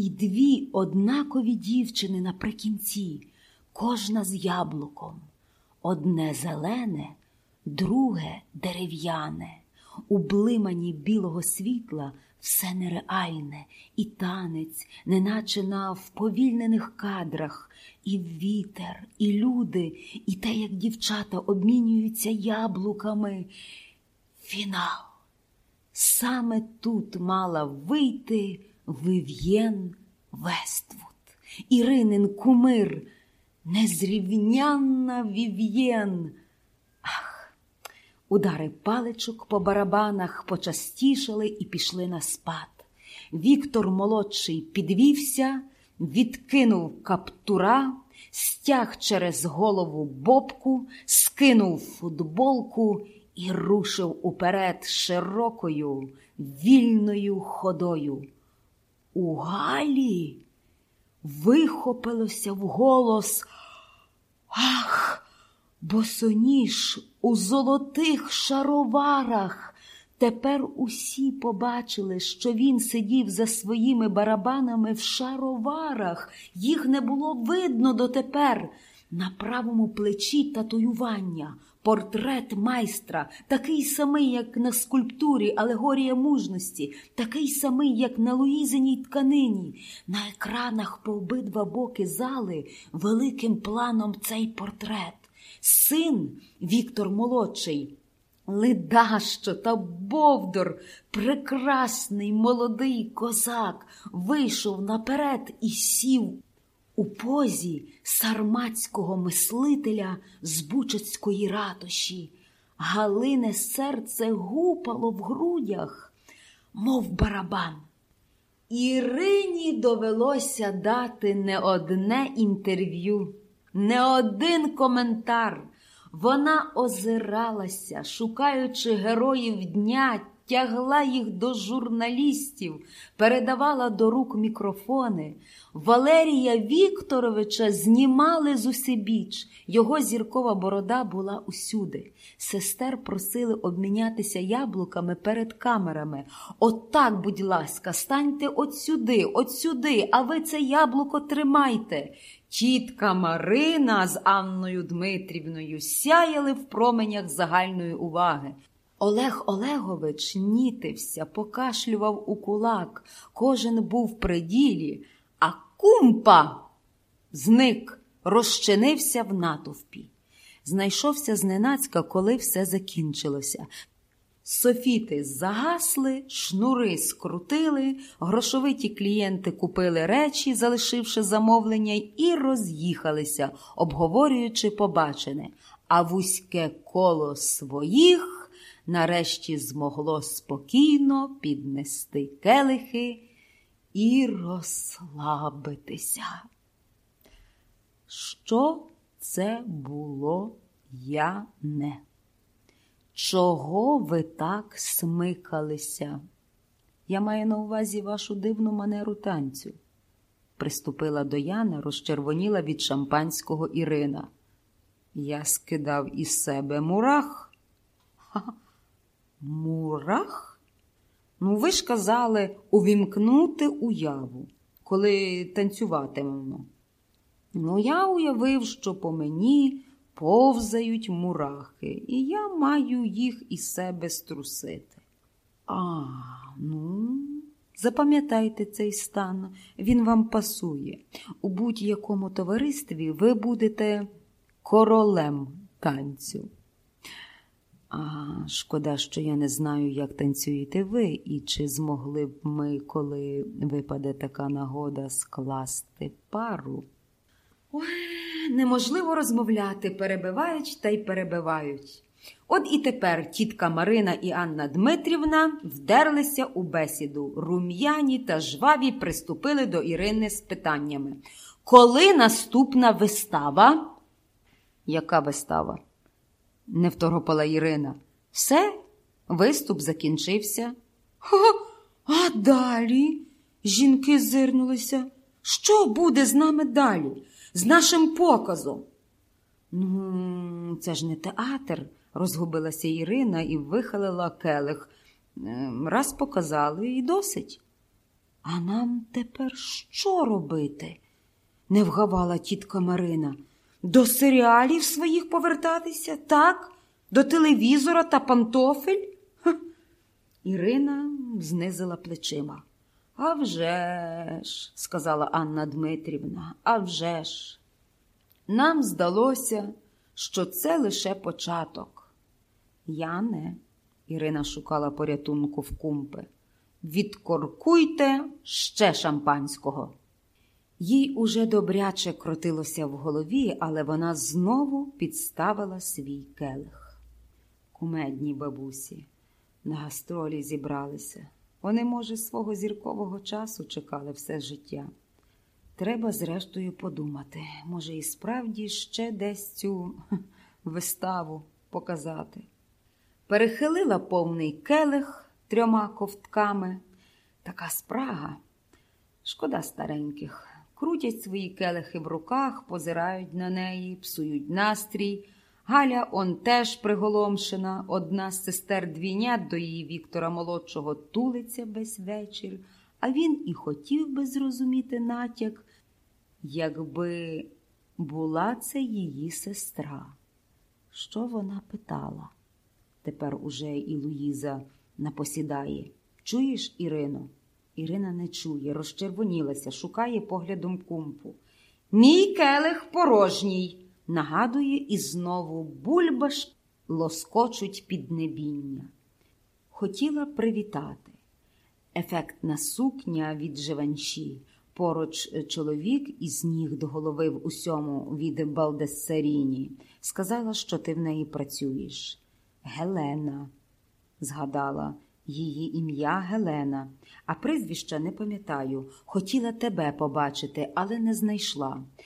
і дві однакові дівчини наприкінці, кожна з яблуком. Одне зелене, друге дерев'яне. У блимані білого світла все нереальне, і танець, неначе на вповільнених кадрах, і вітер, і люди, і те, як дівчата обмінюються яблуками. Фінал. Саме тут мала вийти Вив'єн Вествуд, Іринин кумир, незрівнянна Вів'єн. Ах, удари паличок по барабанах почастішали і пішли на спад. Віктор молодший підвівся, відкинув каптура, стяг через голову бобку, скинув футболку і рушив уперед широкою, вільною ходою. У Галі вихопилося вголос Ах, босоніж у золотих шароварах. Тепер усі побачили, що він сидів за своїми барабанами в шароварах. Їх не було видно дотепер. На правому плечі татуювання, портрет майстра, такий самий, як на скульптурі, алегорія мужності, такий самий, як на Луїзиній тканині. На екранах по обидва боки зали великим планом цей портрет. Син Віктор Молодший. Ледащо та Бовдор, прекрасний молодий козак, вийшов наперед і сів у позі сарматського мислителя з Бучацької ратуші. Галине серце гупало в грудях, мов барабан. Ірині довелося дати не одне інтерв'ю, не один коментар. Вона озиралася, шукаючи героїв дня, тягла їх до журналістів, передавала до рук мікрофони. Валерія Вікторовича знімали з усебіч. Його зіркова борода була усюди. Сестер просили обмінятися яблуками перед камерами. Отак, будь ласка, станьте от сюди, от сюди, а ви це яблуко тримайте. Тітка Марина з Анною Дмитрівною сяяли в променях загальної уваги. Олег Олегович нітився, покашлював у кулак, кожен був при ділі, а кумпа зник, розчинився в натовпі. Знайшовся зненацька, коли все закінчилося. Софіти загасли, шнури скрутили, грошовиті клієнти купили речі, залишивши замовлення, і роз'їхалися, обговорюючи побачене, а вузьке коло своїх нарешті змогло спокійно піднести келихи і розслабитися. Що це було я не? Чого ви так смикалися? Я маю на увазі вашу дивну манеру танцю. Приступила до Яни, розчервоніла від шампанського Ірина. Я скидав із себе мурах. Ха, мурах? Ну, ви ж казали увімкнути уяву, коли танцюватимемо. Ну, я уявив, що по мені повзають мурахи, і я маю їх із себе струсити. А, ну, запам'ятайте цей стан, він вам пасує. У будь-якому товаристві ви будете королем танцю. А шкода, що я не знаю, як танцюєте ви, і чи змогли б ми, коли випаде така нагода, скласти пару. Ой, неможливо розмовляти, перебивають та й перебивають. От і тепер тітка Марина і Анна Дмитрівна вдерлися у бесіду. Рум'яні та жваві приступили до Ірини з питаннями. Коли наступна вистава? Яка вистава? Не второпала Ірина. Все, виступ закінчився. Ха, а далі? Жінки зирнулися. Що буде з нами далі? З нашим показом? Ну, це ж не театр, розгубилася Ірина і вихилила келих. Ем, раз показали і досить. А нам тепер що робити? не вгавала тітка Марина. До серіалів своїх повертатися, так? До телевізора та пантофель? Ха. Ірина знизила плечима. «А вже ж», – сказала Анна Дмитрівна, «а вже ж». Нам здалося, що це лише початок. Я не. Ірина шукала порятунку в кумпи. Відкоркуйте ще шампанського. Їй уже добряче крутилося в голові, але вона знову підставила свій келих. Кумедні бабусі на гастролі зібралися. Вони, може, свого зіркового часу чекали все життя. Треба, зрештою, подумати, може, і справді ще десь цю виставу показати. Перехилила повний келих трьома ковтками. Така спрага. Шкода стареньких. Крутять свої келихи в руках, позирають на неї, псують настрій. Галя он теж приголомшена, одна з сестер двійнят до її Віктора молодшого тулиться весь вечір, а він і хотів би зрозуміти натяк, якби була це її сестра. Що вона питала? Тепер уже і Луїза напосідає. Чуєш, Ірино? Ірина не чує, розчервонілася, шукає поглядом кумпу. Мій келих порожній, нагадує, і знову бульбаш лоскочуть піднебіння. Хотіла привітати. Ефектна сукня від живанші, поруч чоловік із ніг до голови в усьому від Балдессаріні. Сказала, що ти в неї працюєш. Гелена, згадала. Її ім'я Гелена, а прізвища не пам'ятаю. Хотіла тебе побачити, але не знайшла.